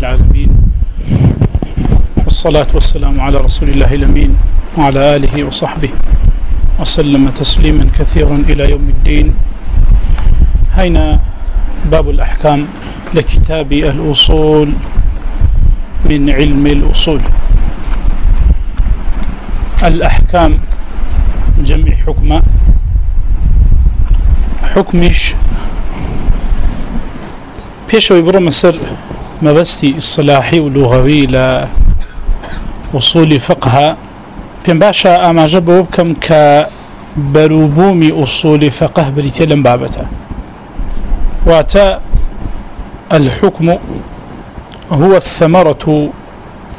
العالمين. والصلاة والسلام على رسول الله الأمين وعلى آله وصحبه. وسلم تسليما كثيرا إلى يوم الدين. هنا باب الأحكام لكتاب الأصول من علم الأصول. الأحكام جمع حكمة. حكمش. بيشوي برو مصر مبستي الصلاحي واللغوي لأصول فقه. بين باشا أما جبه بكم كبروبومي أصول فقه بريتيلن بابتا واتا الحكم هو الثمرة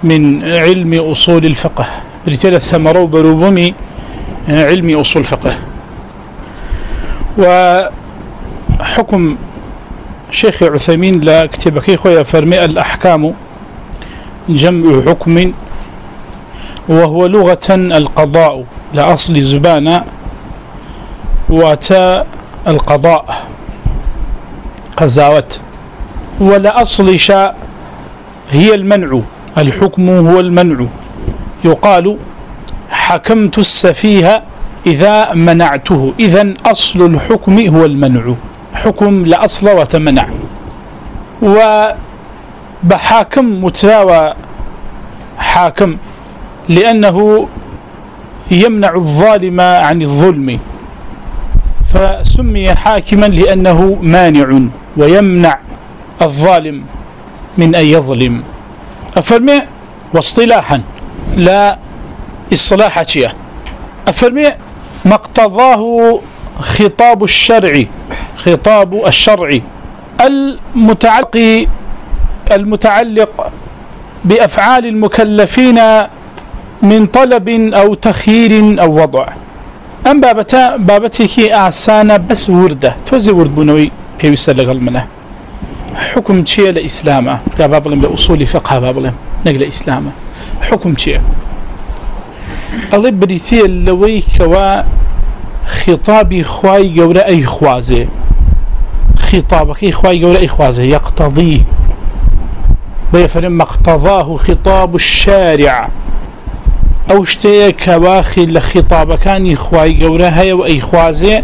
من علم أصول الفقه. بريتيل الثمرة بروبومي علم أصول فقه وحكم شيخ عثيمين لا كتبكي خويا فرمي الأحكام جمع حكم وهو لغة القضاء لأصل زبانا واتا القضاء قزاوت ولأصل شاء هي المنع الحكم هو المنع يقال حكمت السفيه إذا منعته إذن أصل الحكم هو المنع حكم لأصل وتمنع وبحاكم متراوى حاكم، لأنه يمنع الظالم عن الظلم. فسمي حاكما لأنه مانع ويمنع الظالم من أن يظلم. أفرمي؟ واصطلاحا. لا اصطلاح شيئا. أفرمي؟ ما اقتضاه خطاب الشرع. خطاب الشرع المتعلق المتعلق بأفعال المكلفين من طلب أو تخيير أو وضع. أم بابتا بابتك أعسانا بس وردة. توزي ورد بنوي بيوسى لغل منه. حكم شيء لإسلامه؟ يا بابلم بأصول فقه بابلم نقل إسلامه. حكم شيء الله بريتي اللوي كوا خطابي خواي قولا أي خوازي خطابك أي خواي قولا أي يقتضيه بيفرم ما اقتضاه خطاب الشارع. أو اشتيك واخي لخطاب كان إخواي قولا هيا وأي خوازي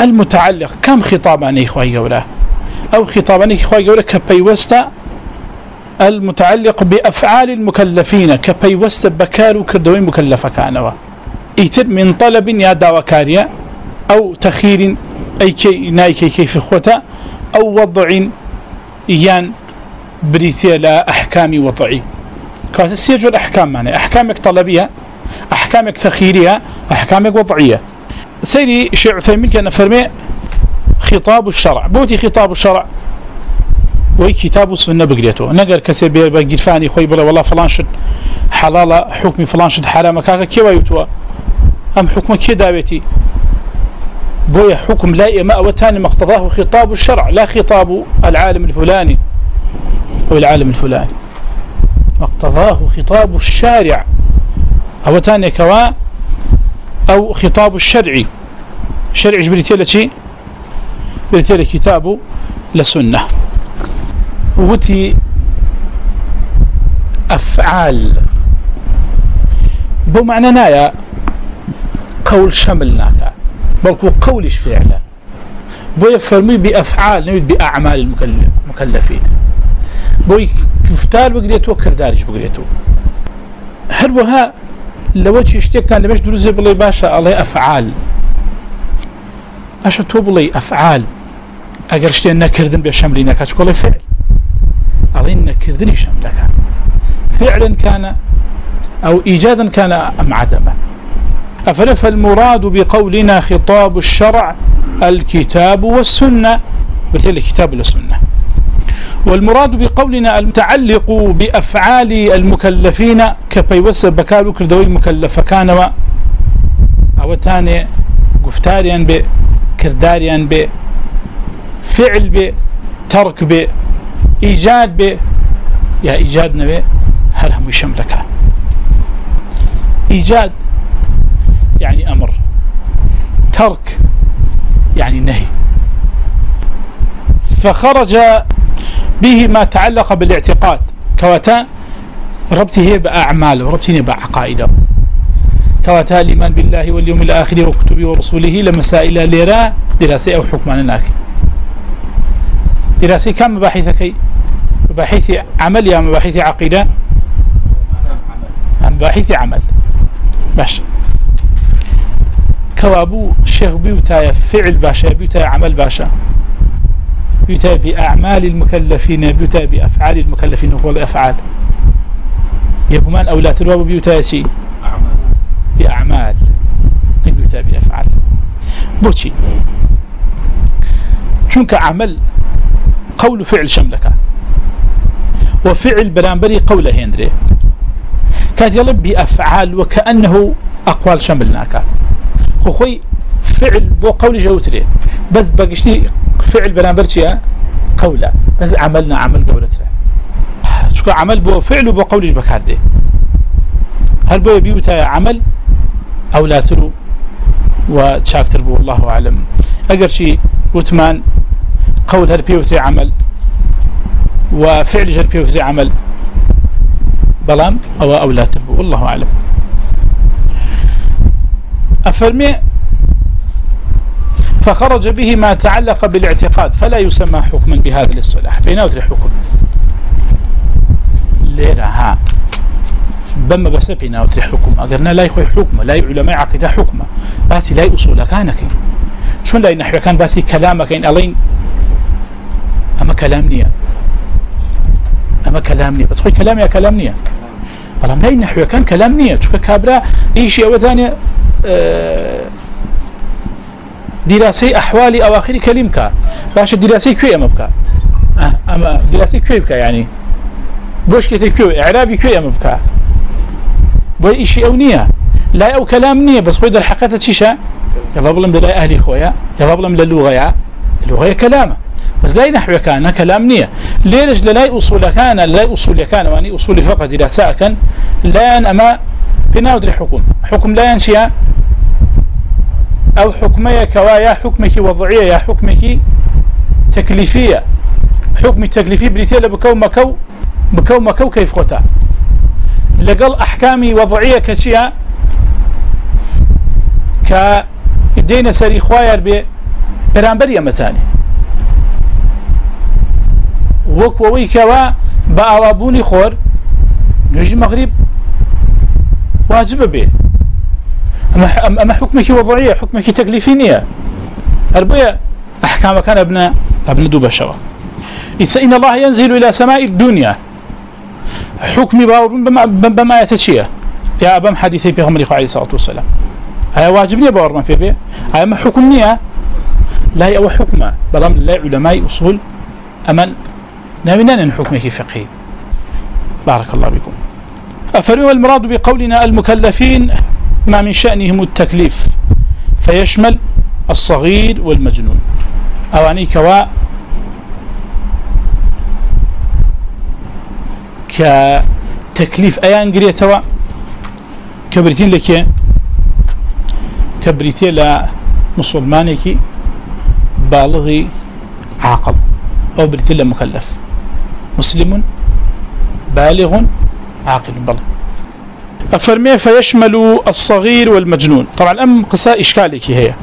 المتعلق. كم خطابان إخواي قولا أو خطابان إخواي قولا كبيوستا المتعلق بأفعال المكلفين كبيوستا بكار كردوين مكلفة كانوا إيتر من طلب يا داوكاريا أو تخير أي كي نايكي كيف خوتا أو وضع إيان بريثيا لا أحكام وضعي كانت السيجو الأحكام معنى. أحكامك طلبية، أحكامك تخيرية، أحكامك وضعية سيري شيء عثيمين كان فرمي خطاب الشرع. بوتي خطاب الشرع. وي كتاب السنة بقريته. نقر كسي بقرفاني خوي بلا والله فلان شد حلال حكم فلان شد حرام، كاكا كيوا يتوى؟ أم حكم كي داويتي؟ بويا حكم لا إما أوتاني مقتضاه خطاب الشرع، لا خطاب العالم الفلاني أو العالم الفلاني. مقتضاه خطاب الشارع. أوتاني كوا أو خطاب الشرعي شرع جبريتي لشي بريتي لكتاب لسنة وتي أفعال. بو معنى نايا، قول شملناك بلكو قولش فعلا بو يفرمي بأفعال، نريد بأعمال المكلفين. بو كفتال بقريتو، كردارج بقريتو. هل وها هروها لوجه اشتيكتان لمش دروزي بلي باشا الله أفعال. أشا تو بلي أفعال. أقر اشتين نكردن بشملي بشملينك أشكولي فعل؟ الله نكردن شملك فعلا كان أو إيجادا كان أم عدما أفلف المراد بقولنا خطاب الشرع الكتاب والسنة؟ بالتالي الكتاب والسنة. والمراد بقولنا المتعلق بأفعال المكلفين كبيوس بكارو كردوي مكلفة كان أو تاني قفتاريا بكرداريا بفعل بترك بإيجاد ب ترك ب إيجاد ب يا إيجادنا به هل هم يشملك إيجاد يعني أمر. ترك يعني نهي. فخرج به ما تعلق بالاعتقاد. كواتا، ربطه بأعماله، ربطه بعقائده. كواتا، الإيمان بالله واليوم الآخر وكتبه ورسوله لمسائل ليرا دراسة أو حكمان هناك دراسة كم مباحثك مباحث عمل يا مباحث عقيدة؟ مباحث عمل. باش. كوابو شيخ بيوتا فعل باشا، بيوتا عمل باشا. بيوتا بأعمال المكلفين، بيوتا بأفعال المكلفين هو الأفعال يقومان أولاد الواب بيوتا يسي؟ بأعمال. بيوتا بأفعال. بوشي چونك عمل قول فعل شملك وفعل برانبري قوله هندري كانت يلب بأفعال وكأنه أقوال شملناك خو خوي فعل بو قول جوتري بس بقشتي فعل برانبر چيا قولا. بس عملنا عمل قولتنا شكو عمل بو فعل بو قولش بكارده هل بو يبيوتا عمل أو لا ترو وشاكتر بو الله أعلم أقر شي وثمان قول هل بيوتي عمل وفعل جر بيوتي عمل بلام أو أو لا تربو والله أعلم أفرمي فخرج به ما تعلق بالاعتقاد، فلا يسمى حكما بهذا الاصطلاح. بينات حكم؟ ليرا ها. بما بس بينات حكم. أقرنا لا يخوي حكم، لا علماء عقيدة حكم. بس لا أصول كانك شون لا نحو كان بس كلامك إن ألين؟ أما كلام نية. أما كلام نية. بس خوي كلام يا كلام نية. بلام لا نحو كان كلام نية. شو كابرا؟ إيش أو ثانية أه دراسي أحوال أواخر كلمك باش دراسي كوي أما بكا أما دراسي كوي بكا يعني یعنی؟ بوش كتي كوي إعرابي كوي أما بكا بوي إشي أو نية لا أو كلام نية بس خويد الحقيقة تشيشا يضبلم بلا أهلي خويا يا يضبلم للغة يا اللغة كلامه بس لا نحو كان كلام نية ليش لا أصول كان لا أصول كان واني أصول فقط دراسة كان لا أما بناود الحكم حكم لا ينشئ أو حكمية كوايا، حكمك وضعية يا حكمك تكليفية. حكم تكليفي بريتيلا بكو مكو بكو مكو كيف خوتا لقل أحكامي وضعية كشيا ك كدين سري خواير بي برانبرية متاني. وكووي كوا، بأوابوني خور نجي مغرب، واجب به أما حكمك وضعية حكمك تكليفينية أربية أحكام كان ابن ابن دوبة شوا إن الله ينزل إلى سماء الدنيا. حكم باور بما بما يتشيه يا أبا حديثي في غمري عليه الصلاة والسلام. هيا واجبني باور ما في بيه هيا ما حكمني لا هي أو حكمة بلام لا علماء، أصول أمن ناوينا أن حكمك فقهي. بارك الله بكم أفروا المراد بقولنا المكلفين ما من شأنهم التكليف، فيشمل الصغير والمجنون. أواني كوا كتكليف أيان قريتوا؟ كبريتين لك كبريتين لمسلمانك بالغي عاقل، أو بريتين لمكلف. مسلم بالغ عاقل بلغ فرمي فيشمل الصغير والمجنون. طبعا أم قصاء إشكالك هي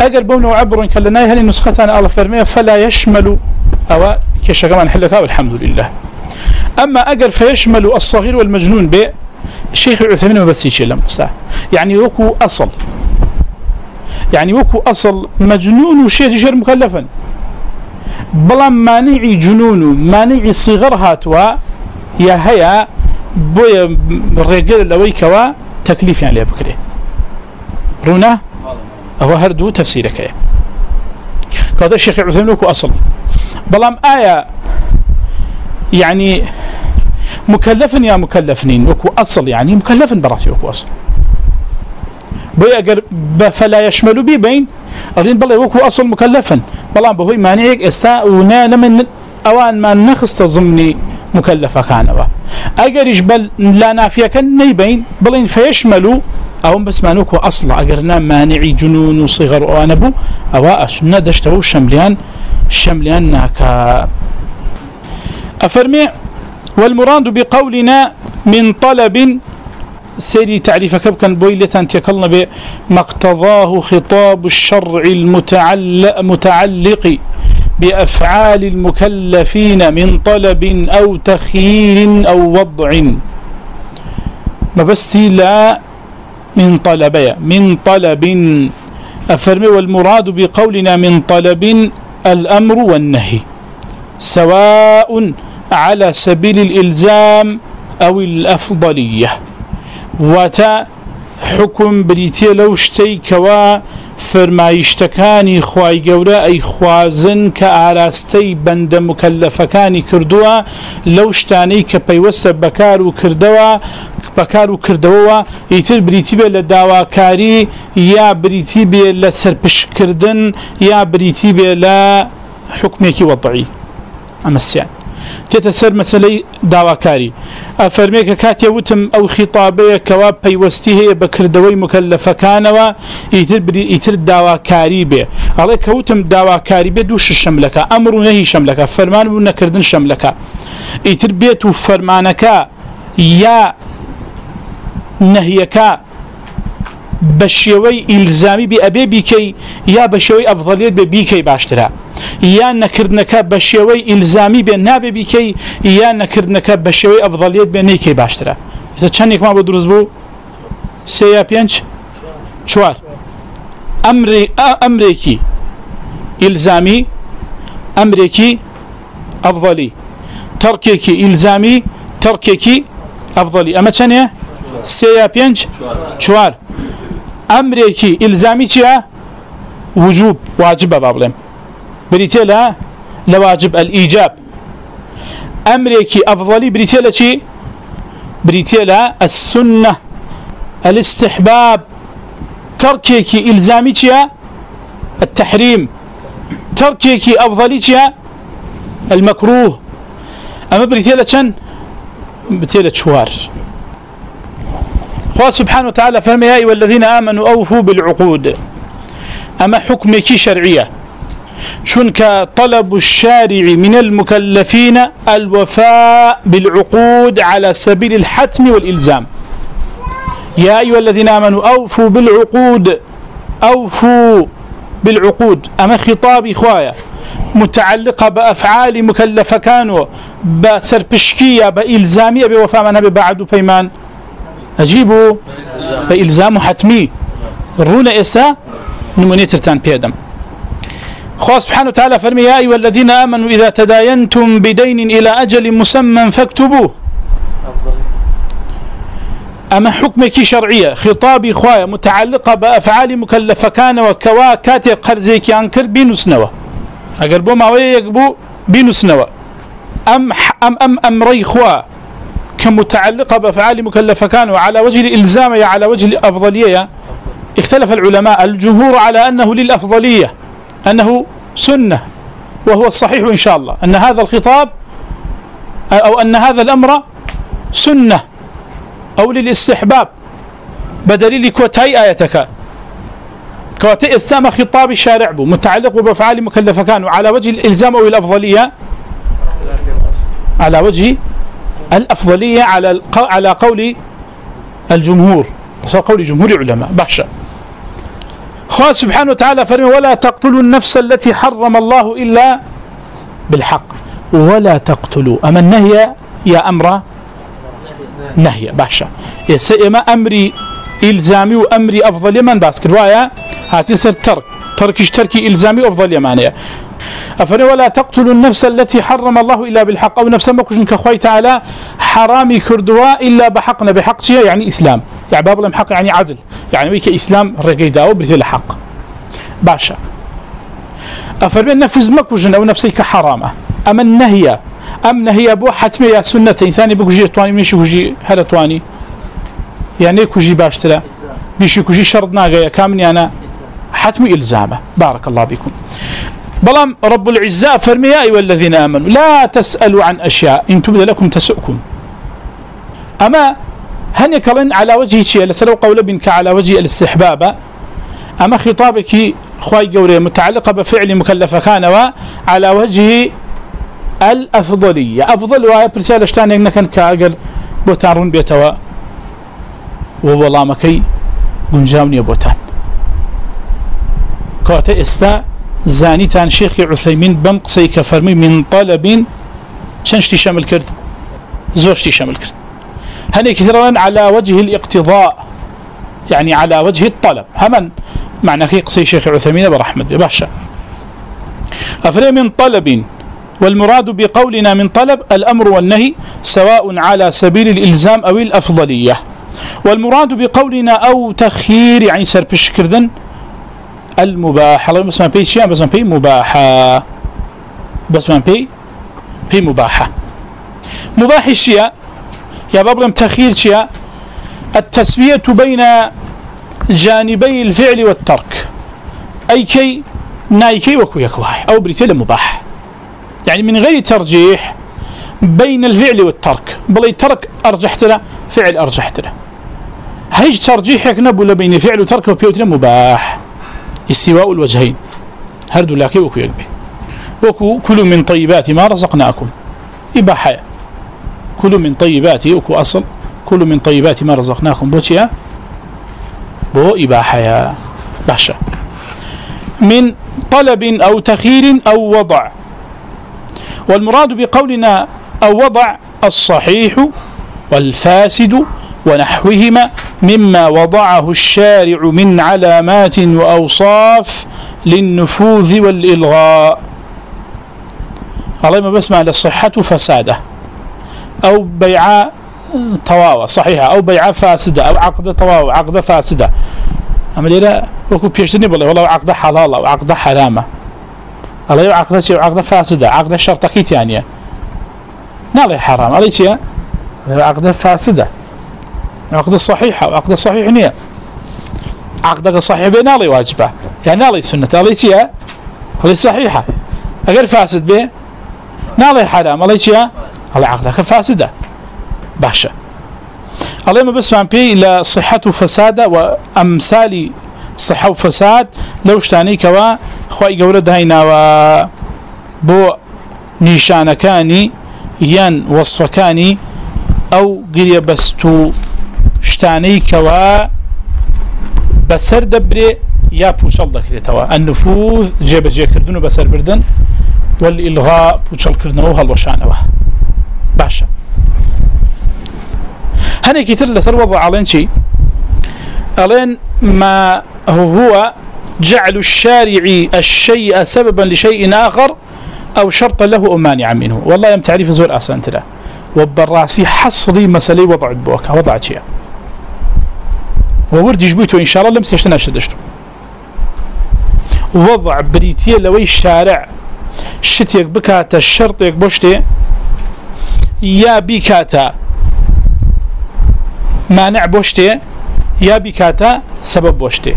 أقل بونا وعبر إن لنا هل نسختنا الله فرمي فلا يشمل أو كيش كمان حلك والحمد لله أما أقل فيشمل الصغير والمجنون ب الشيخ العثمين ما بس يشيل لم قصاء يعني یعنی وكو أصل یعنی يعني وكو أصل مجنون وشيء تجر مكلفا بلا مانعي جنون مانعي صغر هاتوا يا هيا بويا رجال لوي كوا تكليف يعني بكره رونا هو هردو تفسيرك يا هذا الشيخ عثمان لكو أصل بلام آية يعني مكلف يا مكلفنين وكو أصل يعني مكلف براسي وكو أصل بويا فلا يشمل بي بين أرين بلا وكو أصل مكلفا بلام بهوي مانعيك إساء ونال من أوان ما نخص ضمني مكلفة كانوا أجرش بل لا نافية كان نيبين بل فيشملوا أو بس ما نوكو أصلا أجرنا مانعي جنون وصغر وأنبو أو أشنا دشتو شمليان شمليان ناكا أفرمي والمراد بقولنا من طلب سيري تعريف كبكا بويلة تكلنا بما اقتضاه خطاب الشرع المتعلق متعلق. بأفعال المكلفين من طلب أو تخيير أو وضع. ما بس لا من طلب من طلب. أفرمي، والمراد بقولنا من طلب الأمر والنهي، سواء على سبيل الإلزام أو الأفضلية. وتا حكم بريتي لو اشتيكوا فرمایشتەکانی خی گەورە ئەی خوازن کە ئاراستەی بەندە مکەلەفەکانی کردووە، لەو شتانەی کە پەیوەستە بەکار و کردەوە، بەکار و کردەوەوە، ئیتر بریتی بێ لە داواکاری یا بریتی بێ لە سەرپشکردن یا بریتی بێ لە حکمێکی وەڵی ئەمەسیان تێتە سەر مەسلەی داواکاری. ئەفەرمێکە کاتێ وتم ئەو خیتابەیە کەوا پەیوەستی هەیە بەکردەوەی مکەلەفەکانەوە ئیتر بری ئیتر داواکاری بێ. ئەڵێ کەوتم داواکاری بێ دوو شەملەکە ئەمر و نەهی شەملەکە، فەرمان و نەکردن شەملەکە. ئیتر بێت و فەرمانەکە یا نەهیەکە بە شێوەی ئیلزامی بێ ئەبێ بیکەی یا بە شێوەی ئەفضلیت بێ بیکەی باشترە. یان نەکردنەکە بە شێوەی ئیلزامی بێ نابێ بیکەی یان نەکردنەکە بە شێوەی ئەفضلیت بێ نەیکەی باشترە. ئێستا چەندێکمان بۆ دروست بوو؟ سێ یا پێنج؟ چوار. ئەمری ئەمرێکی ئیلزامی، ئەمرێکی ئەفضلی تەڕکێکی ئیلزامی تەڕکێکی ئەفضلی ئەمە چەندێ سێ یا پێنج؟ چوار. ئەمرێکی ئیلزامی چییە؟ وجوب، واجبە با بڵێم. بریتێ لە لە واجب الئیجاب ئەمرێکی ئەفضلی بریتێ لە چی بریتێ لە السنة الاستحباب تركيكي إلزامي چيا التحريم تركيكي أفضلي چيا المكروه أما بريتيلة چن بريتيلة شوار خواه سبحانه وتعالى فرمي يا أيها الذين آمنوا أوفوا بالعقود أما حكمك شرعية شنك طلب الشارع من المكلفين الوفاء بالعقود على سبيل الحتم والإلزام. يا أيها الذين آمنوا أوفوا بالعقود أوفوا بالعقود. أما خطاب إخوايا متعلقة بأفعال مكلفة كانوا بسربشكية بإلزامية بوفاء من بعد بيمان أجيبوا بإلزام حتمي رونا إسا نمونيترتان بيدم خواه سبحانه وتعالى فرمي يا أيها الذين آمنوا إذا تداينتم بدين إلى أجل مسمى فاكتبوه. أما حكمك شرعية خطابي خوايا متعلقة بأفعال مكلفة كان وكوا كاتي قرزيك ينكر بينو سنوة أقربو ما ويقبو بينو سنوة أم, أم, أم أمري خوا كمتعلقة بأفعال مكلفة كان وعلى وجه الإلزام على وجه الأفضلية اختلف العلماء. الجمهور على أنه للأفضلية. أنه سنة، وهو الصحيح إن شاء الله. أن هذا الخطاب، أو أن هذا الأمر سنة، أو للاستحباب. بدليل كوتاي آيتك. كوتاي استام خطاب الشارع بو، متعلق بأفعال مكلفة كانوا على وجه الإلزام أو الأفضلية. على وجه الأفضلية على على قول الجمهور. قول جمهور العلماء. بحشا خواه سبحانه وتعالى فرمي ولا تقتلوا النفس التي حرم الله إلا بالحق. ولا تقتلوا. أما النهي يا أمر نهي. باشا إما أمري إلزامي وأمري أفضل يمن باس كروايا هاتي سر ترك. تركش تركي إلزامي أفضل يمانية أفري ولا تقتلوا النفس التي حرم الله إلا بالحق. أو نفسا ما كشن كخوي تعالى، حرامي كردوا إلا بحقنا بحق يعني إسلام. يعني باب لهم حق يعني عدل. يعني ويك إسلام رقيدا وبرث الحق. باشا. أفري النفس ما كشن أو نفسك حرامة. أما النهي أم نهي أبو حتمي يا سنة إنساني بكجي تواني منيش كجي هلا تواني. يعني كجي باشترا. بيشي كجي شرط ناقيا كامني أنا. حتمي إلزامه بارك الله بكم. بلام رب العزاء فرمي يا أيها الذين آمنوا، لا تسألوا عن أشياء إن تبدأ لكم تسؤكم. أما هن يكلن على وجه شيء؟ لسلو قول بنك على وجه الاستحباب. أما خطابك خواي قوري، متعلقة بفعل مكلفة كان على وجه الأفضلية. أفضل وهي برسالة شتان إنك كأقل بوتان بيتوا ووالله مكي قنجاوني بوتان. كوتا استا زانيتان شيخ عثيمين بمقصي كفرمي من طلب شنشتي شامل كرد زوجتي شامل كرد. هني كثيرا على وجه الاقتضاء؟ يعني على وجه الطلب. همن معنى كي قصي شيخ عثيمين برحمة باشا. أفري من طلب والمراد بقولنا من طلب الأمر والنهي سواء على سبيل الإلزام أو الأفضلية. والمراد بقولنا أو تخيير، يعني سر بشكردن المباح الله بس ما بي شيء، بس ما بي مباحة. بس ما بي بي مباحة. مباح الشيء يا بابلم تخيير شيء التسوية بين جانبي الفعل والترك أي كي نايكي وكو يكواي أو بريتيل مباح. يعني من غير ترجيح بين الفعل والترك بل ترك أرجحت له فعل أرجحت له هيج ترجيحك نبو بين فعل وترك وبيوتنا مباح. استواء الوجهين هردو لاكي وكو يكبه وكو كل من طيبات ما رزقناكم إباحة كل من طيبات وكو أصل كل من طيبات ما رزقناكم. بوتيا بو إباحة باشا. من طلب أو تخير أو وضع. والمراد بقولنا أو وضع الصحيح والفاسد ونحوهما مما وضعه الشارع من علامات وأوصاف للنفوذ والإلغاء. الله ما بسمع للصحة فسادة أو بيع طواوة صحيحة. أو بيع فاسدة، أو عقد طواوة عقد فاسدة. أما ليلة وكو بيشتني بالله والله عقد حلال أو عقد حرامة الله يو عقد شيء، عقد فاسدة، عقد شرطة كيت يعني. نالي حرام. علي شيء عقد فاسدة. عقد صحيحة وعقد صحيح نية. عقدك صحيح بين نالي واجبة. يعني نالي سنة. علي شيء علي صحيحة. أغير فاسد به نالي حرام. علي شيء علي عقدك فاسدة. باشا. الله ما بس بي إلى صحة وفساد وأمثال صحة وفساد. لو اشتاني كوا خواهي قولة دهينا و بو نيشان كاني ين وصف كاني أو قرية بستو اشتاني كوا بسر دبري يا بوشل دكري توا. النفوذ جيب جي كردنو بسر بردن. والإلغاء بوشل كردنو هالوشانوا باشا. هني كتير لسر وضع علين شيء علين ما هو جعل الشارع الشيء سببا لشيء آخر أو شرطا له أمانعا منه. والله يم تعريف زور أسان تلا وبالراسي حصري مسألة وضع بوك. وضع شيء وورد يجبيته إن شاء الله لم سيشتنا شدشته وضع بريتية لوي الشارع شتيك بكاتا الشرط يك بوشتي يا بكاتا مانع بوشتي يا بكاتا سبب بوشتي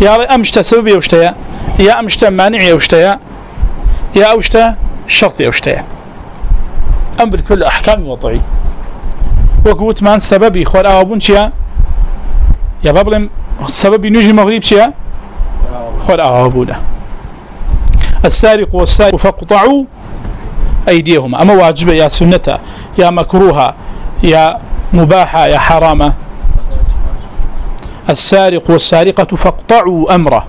يا امشتا سبب يوشتيا يا امشتا مانع يوشتيا يا اوشتا شرط يوشتيا امر كل احكام وضعي وقوت مان سببي خول اوابون شيا يا بابلم سببي نجي مغرب شيا خول اوابونا السارق والسارق فاقطعوا ايديهما اما واجبه يا سنته يا مكروها يا مباحة، يا حرامة. السارق والسارقة فاقطعوا أمره.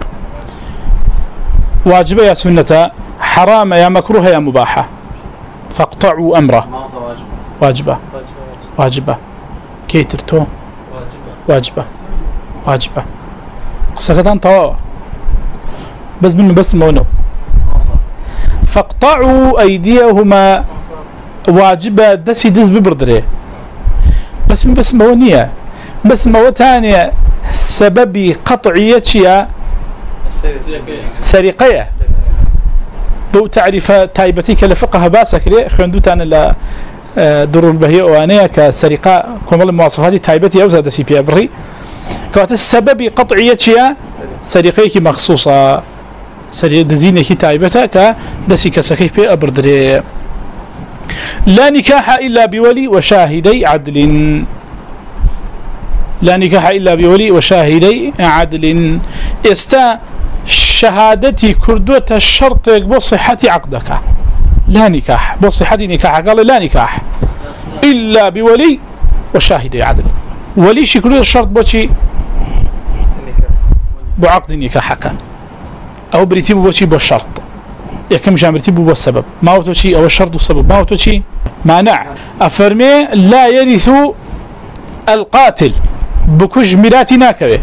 واجبة، يا سنة، حرامة، يا مكروه يا مباحة. فاقطعوا أمره. واجبة. واجبة. كيترتو واجبة. واجبة. قصة طواوة. بس منه بس مونو. فاقطعوا أيديهما واجبة دسي دز ببردري. بس بس مونية بس مو موتانية سبب قطعية سرقية بو تعرف تايبتيك لفقها باسك لي، خندوتان لا در البهية وانية كسرقة كمال المواصفات تايبتي أوزاد سي بي أبري كوات السبب قطعية سرقيك مخصوصة سرقة دزينة تايبتا كدسي كسكي بي أبردري لا نكاح إلا بولي وشاهدي عدل. لا نكاح إلا بولي وشاهدي عدل. استا شهادتي كردوة الشرط يقبو صحة عقدك لا نكاح بصحة نكاح قال لا نكاح إلا بولي وشاهد عدل. ولي شكله الشرط بوشي بعقد نكاحك أو بريتي بو شي بو بوشي بالشرط يكم جامرتي بو السبب ما هو توشي أو الشرط والسبب ما هو توشي مانع. أفرمي لا يرث القاتل. بكج ملاتي ناكوي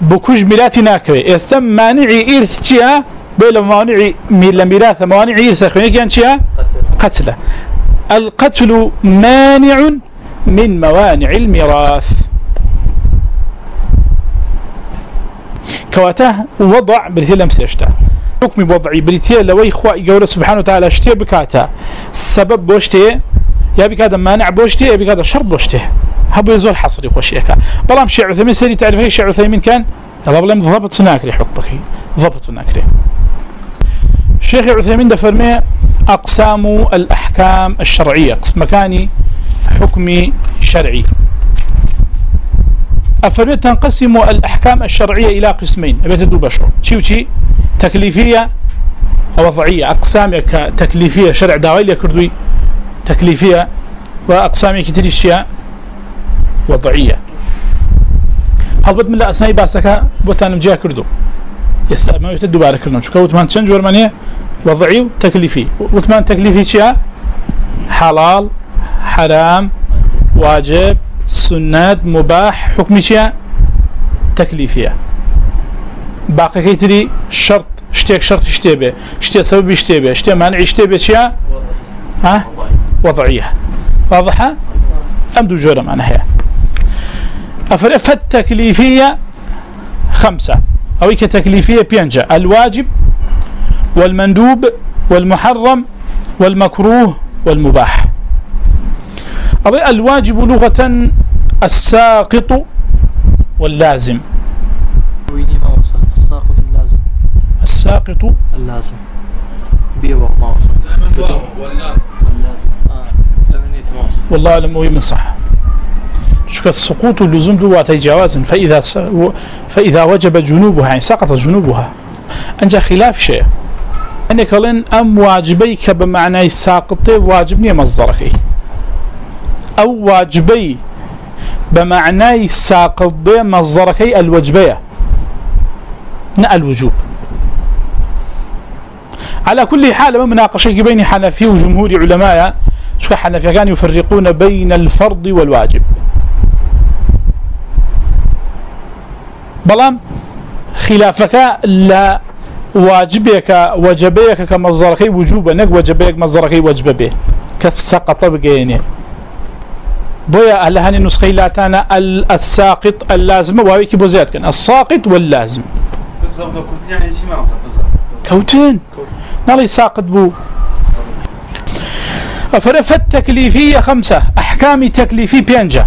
بكج ملاتي ناكوي استم مانعي إرث جيها بلا مانع موانع ميراث موانع إرث خوني كان جيها قتله القتل مانع من موانع الميراث. كواته وضع بريتيا لم سيشتا حكم وضعي بريتيا لوي خوا يقول سبحانه وتعالى اشتي بكاتا السبب بوشتي يا بكاتا مانع بوشتي يا بكاتا شرط بوشتي هبو يزول حصري خوشيكا بلام شيع عثيمين سيري تعرف هي شيع عثيمين كان الله بلام ضبط ناكري حكمك ضبط ناكري شيخ عثيمين دفرمي أقسام الأحكام الشرعية. قسم مكاني حكمي شرعي أفرمي تنقسم الأحكام الشرعية إلى قسمين. أبيت دو بشر شي تكليفية وضعية أقسام تكليفية شرع داويل كردوي تكليفية وأقسام كتير اشياء وضعية. هل بد من الأسناء باسكا؟ بوتان مجا كردو. يسأل ما يتدو بارك لنا شو كوتمان تشنج ورمانية وضعي تكليفي وثمان تكليفي شيء؟ حلال، حرام، واجب سنة مباح حكم شيء تكليفية باقي كيتري شرط اشتيك شرط اشتبه اشتي سبب اشتبه اشتي مانع اشتبه شيء ها وضعية واضحة أم دو جورة معنا هي أفرفت تكليفية خمسة أو كتكليفية بينجا الواجب والمندوب والمحرم والمكروه والمباح۔ أضيء الواجب لغة الساقط واللازم. الساقط اللازم الساقط اللازم بيوه ما وصل واللازم والله أعلم وهي من صح. شكا السقوط اللزوم دواتي جواز. فإذا, س... فإذا وجب جنوبها يعني سقط جنوبها. أنجا خلاف شيء. يعني قالين أم واجبيك بمعنى ساقط واجبني مصدرك. أو واجبي بمعنى ساقط مصدرك الوجبية، نا الوجوب. على كل حال، ما مناقشة بين حنفي وجمهور علماء، شو حنفي كانوا يفرقون بين الفرض والواجب. بلام، خلافك لا، واجبك، وجبيك كمصدرك وجوبا نك وجبيك مصدرك وجب به كسقط بقيني. بويا أهل هاني نسخي لاتانا الساقط اللازم وابيك بوزيات كان الساقط واللازم. كوتين نالي ساقط بو فرفت تكليفية خمسة. أحكام تكليفي بينجا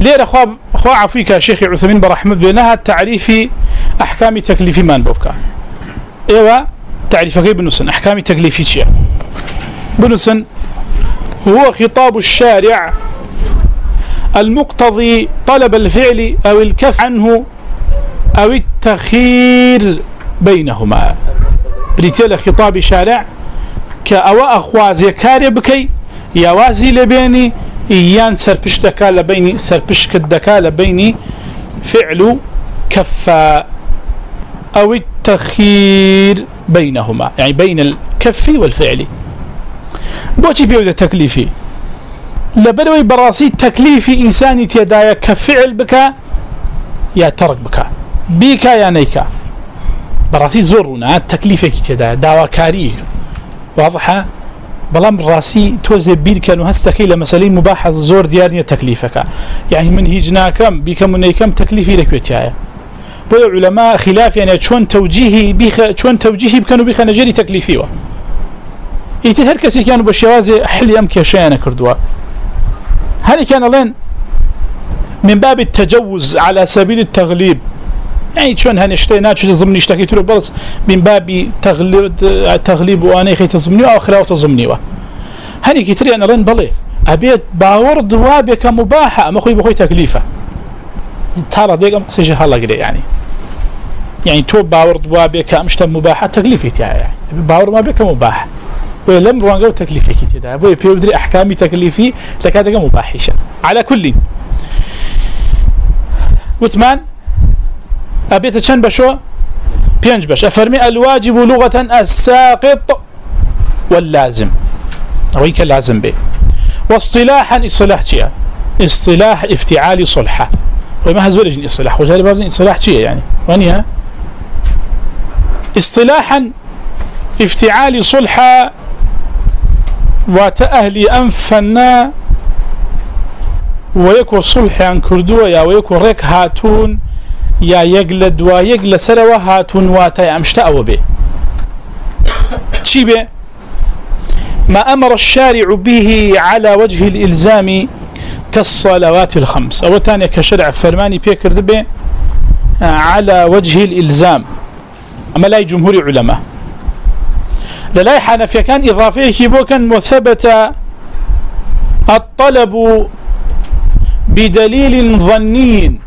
ليه أخوة أخوة عفوك شيخ عثمين برحمة بينها تعريفي أحكام تكليفي من بوكا إيوة تعريفك بنسن أحكام تكليفي شيء بنسن هو خطاب الشارع. المقتضي طلب الفعل أو الكف عنه أو التخير بينهما. بريتيل خطاب شارع كأوا أخوازي كاري بكي يوازي لبيني، إيان سربشتكا لبيني سربشكدكا لبيني، فعل كفا أو التخير بينهما. يعني بين الكف والفعل. بوشي بيوجد تكليفي لبدوي براسي تكليفي إنساني تيدايا كفعل بك يا ترك بك بيكا يا نيكا براسي زورنا تكليفك تيدايا داوا كاري واضحة بلام راسي توزي بير كانوا هستكي لمسالين مباحة زور ديارني تكليفك يعني من هيجناكم بكم منيكم تكليفي لكوتيايا بو علماء خلاف يعني شون توجيهي بيخ شون توجيهي بكانوا بيخ نجري تكليفي وا يتهر كسي كانوا بشوازي حل يم كشينا كردوا هل كان لين من باب التجوز على سبيل التغليب. يعني شون هنشتي ناتش ضمني اشتكيت له بس من باب تغليب تغليب وانا خي تزمني او خلاو تزمني وا هني كتري انا لين بلي ابيت باور دوابك مباحه ما خوي بخوي تكليفه ترى ديك مقصي هلا قدي يعني يعني تو باور دوابك مشت مباحه تكليفي يعني باور ما بك مباح ولم روانقو تكليفي كده ابو بيودري احكامي تكليفي لكاد مباحشه على كل. وثمان ابيت تشن بشو؟ بينج بش. افرمي الواجب لغه الساقط واللازم. ويك لازم به واصطلاحا اصطلاح اصطلاح افتعال صلحه وما هزول اصطلاح وجاري باب اصطلاح شيء يعني. وانيها اصطلاحا افتعال صلحة وتأهلي أنفنا ويكو صلح عن كردوة يا ويكو ريك هاتون يا يقلد ويقل سروا هاتون واتا أمشتاء به تشيبه ما أمر الشارع به على وجه الإلزام كالصلوات الخمس. أو تاني كشرع فرماني بيكر دبي على وجه الإلزام. أما لا جمهور علماء للاي حنفيا كان إضافيه كيبوكا وثبت الطلب بدليل ظني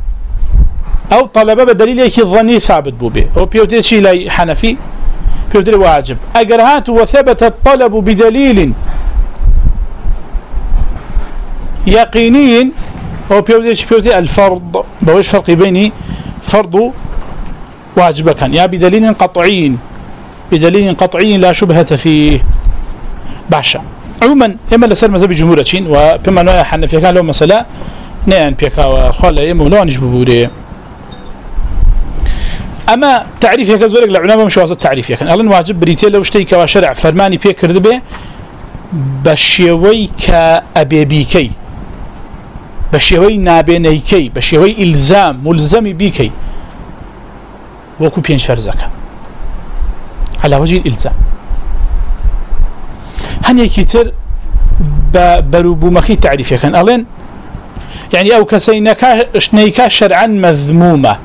أو طلب بدليل يكي ظني ثابت بوبي أو بيوتي شي لاي حنفي؟ بيوتي واجب. أقرهات وثبت الطلب بدليل يقيني أو بيوتي بيوتي الفرض، بوش فرق بيني، فرض واجب كان. يا بدليل قطعي بدليل قطعي لا شبهة فيه. باشا عموما يما لسر مذهب جمهور تشين وبما نوع حنفي كان له مسألة نعم بيكا وخال يما ولو نجب بوري أما تعريف يكا زورك لعلماء مش واسط تعريف يكا ألان واجب بريتيا لو اشتيكا وشرع فرماني بيكر دبي بشيوي كأبيبيكي بشيوي نابينيكي بشيوي إلزام ملزمي بيكي وكو بينش فرزك على وجه الإلزام. هني كتر بروبو مخي تعريف كان ألين؟ يعني أو كسينكا شنيكا شرعا مذمومة.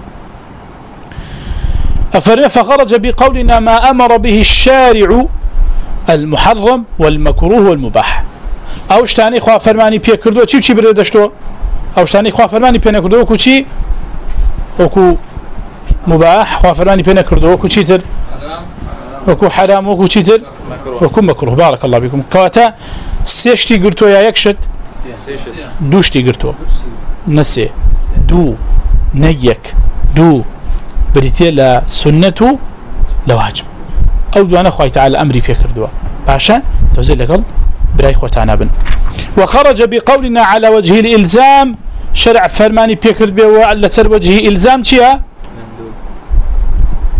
أفرق فخرج بقولنا ما أمر به الشارع المحرم والمكروه والمباح. أو شتاني خواه فرماني بيه كردو چي چي بردشتو أو شتاني خواه فرماني بيه نكردو وكو چي وكو مباح خواه فرماني بيه نكردو وكو چي تر؟ وكو حرام وكو چيتر وكو مكروه بارك الله بكم كواتا سيشتي قرتو يا يكشت دوشتي قرتو نسي دو نيك دو. بريتي لا سنة لواجب او دوانا خواه تعالى امري في كردوا باشا توزي لقل براي خوتانا بن وخرج بقولنا على وجه الالزام شرع فرماني بيكرد بي وعلى سر وجه الزام چيا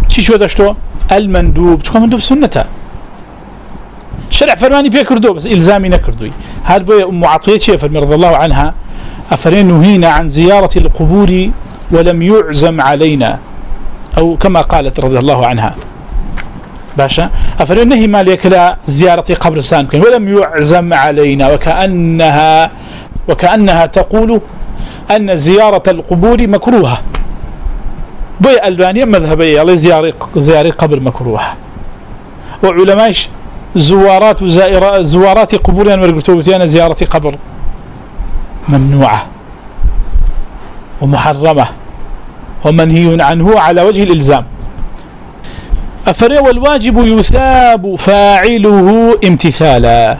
چي شو دشتو المندوب. شكون مندوب سنته؟ شرع فرماني بيكردو بس الزامي نكردوي هذا بي ام عطيه شيء فرمي رضي الله عنها. افرين نهينا عن زياره القبور ولم يعزم علينا. او كما قالت رضي الله عنها. باشا؟ افرين نهي مالك لا زياره قبر سان ولم يعزم علينا. وكانها وكانها تقول ان زياره القبور مكروهه بي ألبانيا مذهبية على زيارة زيارة قبر مكروه وعلماء زوارات وزائرات زوارات قبور يعني ورقتوبتين زيارة قبر. ممنوعة ومحرمة ومنهي عنه على وجه الإلزام. أفري والواجب يثاب فاعله امتثالا.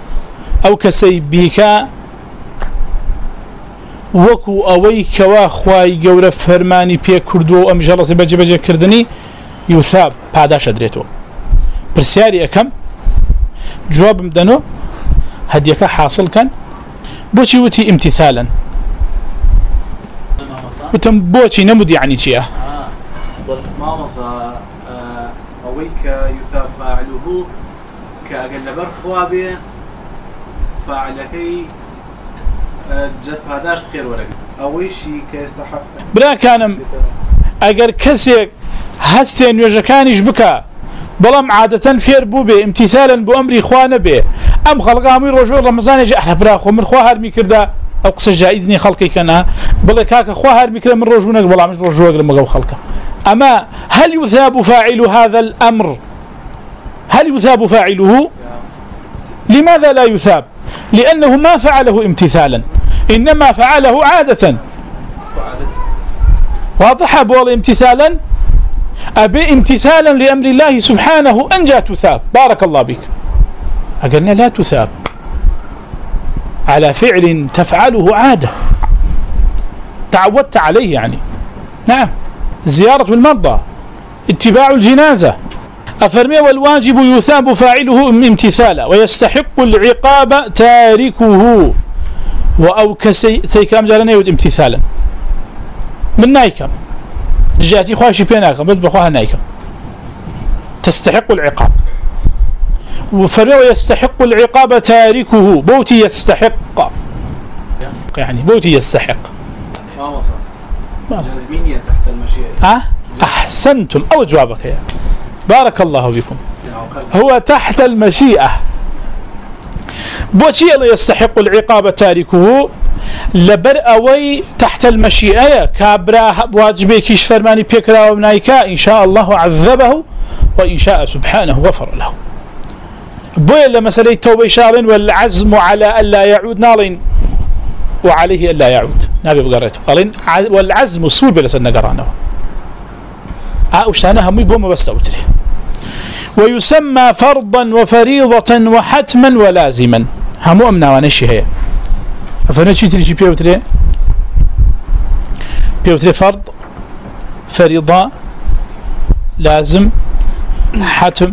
أو كسيبيك وەکو ئەوەی کەوا خوای گەورە فەرمانی پێ کردو ئەم ژەڵسی بەجێ بەجێکردنی یوساب پاداشە درێتەوە. پرسیاری ئەەکەم، جوابم دەنۆ هەدیەکە حاصلکەن بۆچی وتی امتثالا وتم بۆچی نەمودی عنی چییە؟ ئەوەی کە یوساب فاعله کە ئەگەر لەبەر خوا بێ فاعلەکەی برا كانم اگر كسيك هستين وجكانيش بكا بلام عادة فير بو بي امتثالا بو امري خوانه بي ام خلقا امي رجوع رمضان يجي احنا برا خو من خوا هرمي كردا او قصة جائزني خلقي كنا بلا كاكا خوا هرمي كردا من مش رجوع لما قو خلقا اما هل يثاب فاعل هذا الامر؟ هل يثاب فاعله؟ لماذا لا يثاب لأنه ما فعله امتثالا، إنما فعله عادة. واضح أبو امتثالا؟ أبي امتثالا لأمر الله سبحانه أنجا تثاب. بارك الله بك قلنا لا تثاب. على فعل تفعله عادة. تعودت عليه يعني. نعم. زيارة المرضى. اتباع الجنازة. أفرمي والواجب يثاب فاعله امتثالا ويستحق العقاب تاركه وأو كسيكام جالنا يود امتثالا. من نايكم؟ جاتي خواشي بيناكم بس بخواها نايكم. تستحق العقاب. وفرمي ويستحق العقاب تاركه بوتي يستحق. يعني بوتي يستحق. ما وصل؟ جاذبينية تحت المشيئة؟ أحسنتم. أو جوابك يا بارك الله بكم هو تحت المشيئة. بوتي الله يستحق العقاب تاركه، لبر أوي تحت المشيئة كابرا واجبك فرماني بيكرا ومنايكا إن شاء الله عذبه، وإن شاء سبحانه غفر له. بويا لما سلي توبة شارن والعزم على ألا يعود نارين وعليه ألا يعود. نبي بقريته قالين والعزم صوب لسنا قرانه. أوشتانها مي بوما بس أوتري. ويسمى فرضا وفريضة وحتما ولازما. همو أمنا ونشي هي. فنشي تريجي بيوتري؟ بيوتري فرض، فريضة، لازم، حتم.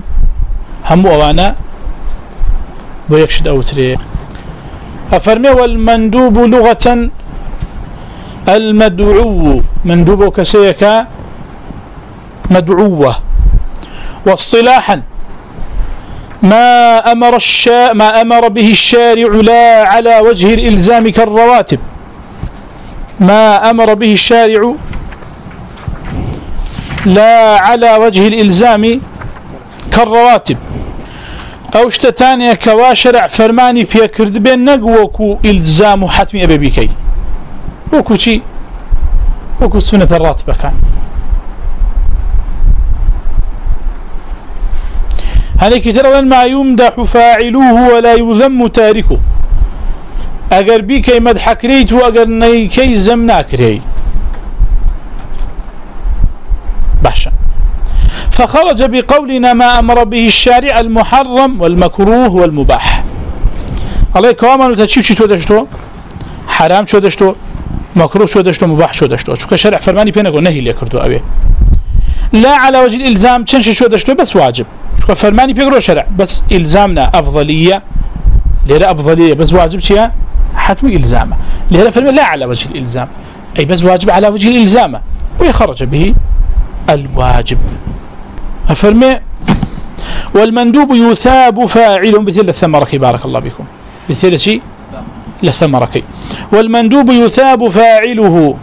همو أوانا ويكشد أوتري أفرمي والمندوب لغة المدعو. مندوب كسيكا مدعوة. واصطلاحا ما أمر, الشا ما أمر به الشارع لا على وجه الإلزام كالرواتب. ما أمر به الشارع لا على وجه الإلزام كالرواتب. او اشتتاني كوا شرع فرماني في كرد بين نقوكو الزام حتمي ابي بكي وكو شي وكو سنة الراتبة كان هنيك ترى ما يمدح فاعلوه ولا يذم تاركه اگر بيكي مدحك ريت واگر نيكي زمناك ري بحشا فخرج بقولنا ما أمر به الشارع المحرم والمكروه والمباح۔ الله كواما نتشيف شي تودشتو حرام شو دشتو؟ مكروه شو دشتو؟ مباح شو دشتو؟ شو كشرع فرماني بينا قول نهي ليكردو أبي لا على وجه الإلزام تنشي شو دشتو؟ بس واجب۔ شو كفرماني بيقرو شرع بس إلزامنا أفضلية ليرا أفضلية بس واجب شيء حتمي إلزامه ليرا فرماني لا على وجه الإلزام أي بس واجب على وجه الإلزام ويخرج به الواجب أفرمي والمندوب يثاب فاعل مثل الثمرة بارك الله بكم مثل شيء والمندوب يثاب فاعله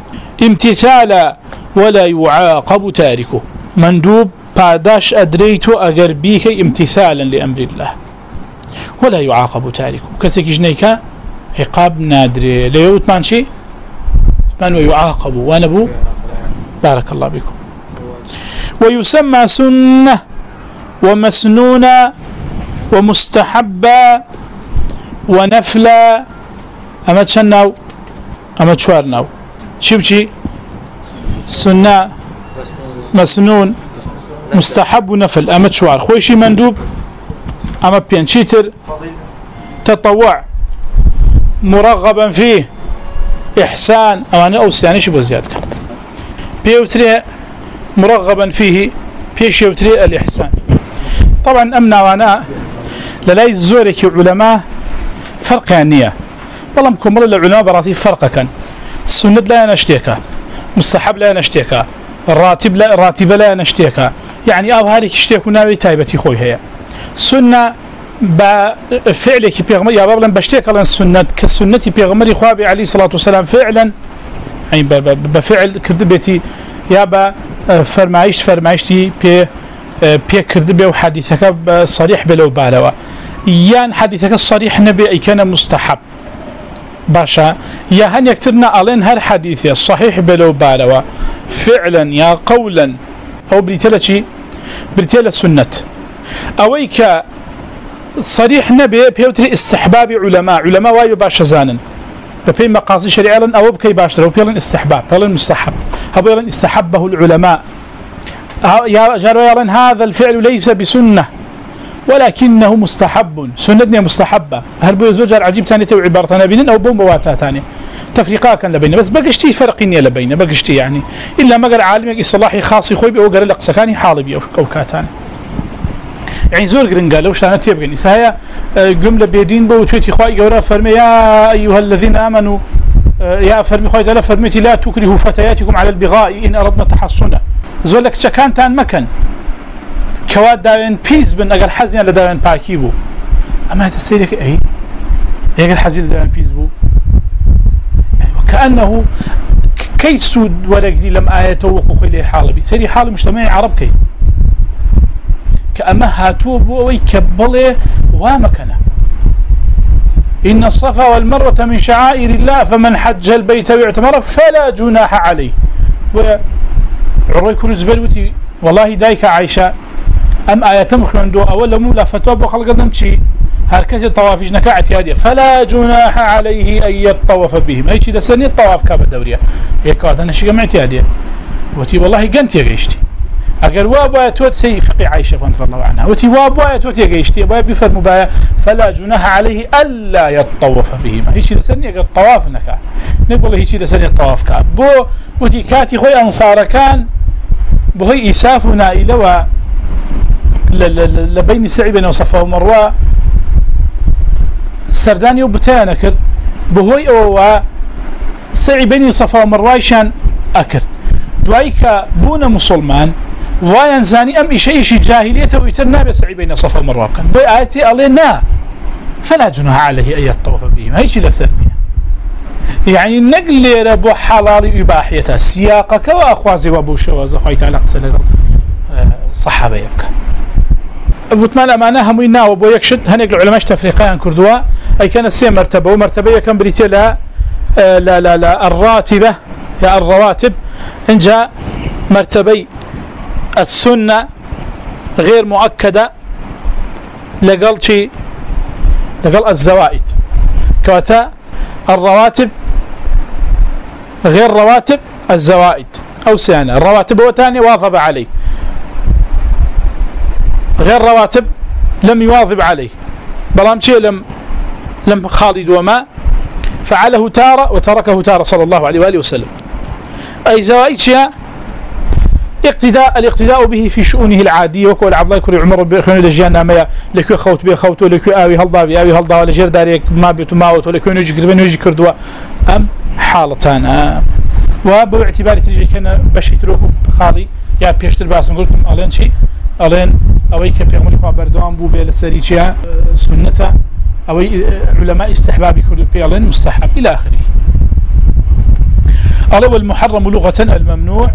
امتثالا ولا يعاقب تاركه مندوب بعداش أدريت أجر بيك امتثالا لأمر الله. ولا يعاقب تاركه كسك جنيك عقاب نادر ليوت من شيء من ويعاقب ونبو بارك الله بكم. ويسمى سنة ومسنونة ومستحبة ونفلة. أما تشنو أما تشوارنو شو بشي سنة. مسنون. مستحب ونفل أما تشوار خوشي مندوب، أما بيانشيتر تطوع، مرغبا فيه، إحسان أو أنا أوسي يعني شو بزيادك بيوتري مرغبا فيه، بيش يوتري الإحسان. طبعا أمنا وانا للاي الزورك علماء فرق النية والله مكمل العلماء براتي فرق كان. السنة لا نشتيكا، مستحب لا نشتيكا الراتب لا الراتب لا نشتيكا. یعنی يعني أو هاريك اشتيكو ناوي تايبتي خوي هي السنة بفعلك بيغمر يا بابا بشتيك على السنة كالسنة بيغمر خوابي عليه الصلاة والسلام فعلا يعني بفعل كذبتي يا با فرمایش فرمایشتی پێ پێ کرد بێ و حەدیثەکە صریح بێ لەو بارەوە. یان حەدیثەکە صریح نەبێ ئەیکەنە مستحب. باشە. یا هەن یەکترنا ئەڵێن هەر حەدیثێ صحیح بێ لەو بارەوە. فعلا یا قولا. ئەو بریتە لە چی بریتە لە صريح نبي بيوتري استحباب علماء. علماء وايو باش زانن. ببين مقاصد شريعة أو بكي باشر أو بيلن استحباب. بيلن مستحب. أو بيلن استحبه العلماء. يا جارو يلن هذا الفعل ليس بسنة. ولكنه مستحب. سنتنا مستحبة. هل بو زوج العجيب تاني تو عبارتنا بينن أو بوم بواتا تاني؟ تفريقا كان لبينا بس بقشتي فرقيني لبينا بقشتي يعني. إلا ما قال عالمك إصلاحي خاصي خوي بي بأو قال لك سكاني حالبي أو كاتاني يعني زور قرنقا لو شانا تيبقى نسايا جملة بيدين بو تويتي خواهي قورا فرمي، يا أيها الذين آمنوا يا فرمي خواهي تعالى فرميتي، لا تكرهوا فتياتكم على البغاء، إن أردنا تحصنا. زور لك شكان تان مكان. كواد داوين بيز بن أقل حزين لداوين باكي بو أما تسيرك أي يقل حزين لداوين بيز بو يعني وكأنه كيسود ورق دي لم آية وقوخي لي حالة بيسيري حالة مجتمعي عرب كي كأما هاتوا بوي كبلي وامكنا إن الصفا والمروة من شعائر الله، فمن حج البيت ويعتمر فلا جناح عليه. وعروي كل زبلوتي والله دايك عايشة أم آية مخيون دو أولا مولا فتوى بخلق دمشي هركز الطوافيش نكاعت هذه فلا جناح عليه أن يطوف بهم. أي شيء لسني الطواف كابة دورية هي كارت أنا شيء قمعت وتي والله قنت يا قيشتي اگر وابا توت سي فقي عائشه رضي الله عنها. وتي وابا توت يغيشتي ابا بفرم بايا فلا جناح عليه الا يطوف بهما هيك لسني اگر طواف نكا نقول هيك لسني الطواف كا بو وتي كاتي خوي انصار كان بو هي اسافنا الى لبين السعي بين صفا ومروه سرداني وبتانا كر بو هي او سعي بين صفا ومروه شان اكرت دوايك بونا مسلمان. وين زاني ام شيء شيء جاهليه ويتنا بسعي بين صفا ومروه كان باياتي علينا فلا جناح عليه ان يطوف بهم. هي شيء لسرني يعني نقل ربو حلال اباحيته سياقك واخوازي وابو شواز خويت على قصه صحابه يبكى. ابو تمان امانه هم ينا وابو يكشد هنيك العلماء تفريقان كردوا اي كان السي مرتبه ومرتبه كان بريتي لا لا لا, لا الراتبه يا الرواتب. ان جاء مرتبي السنة غير مؤكدة لقل شيء لقل الزوائد. كواتا الرواتب غير رواتب الزوائد. أو سيانة الرواتب هو تاني واظب عليه غير رواتب لم يواظب عليه. بلام شيء لم لم خالد وما، فعله تارة وتركه تارة صلى الله عليه وآله وسلم. أي زوائد شيء اقتداء الاقتداء به في شؤونه العادية وكل عبد الله يكون عمر بخير الجيان ما لكو خوت به خوت لكو آوي هل ضابي آوي هل ضابي لجير داريك ما بيت ماوت ولكو نجي كربين نجي كردوا. أم؟ حالتان، أم؟ وابو تجي كان باش يتروكو خالي، يا بيشتر باسم قلتم، ألين شي؟ ألين أوي كبيغمولي خواه بردوان بو بيلا سريتيا سنة أوي علماء استحبابي كردو بيالين مستحب إلى آخره ألو المحرم لغة الممنوع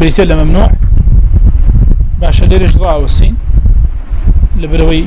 بريتيلا ممنوع باشا ليرش ضاع والسين لبروي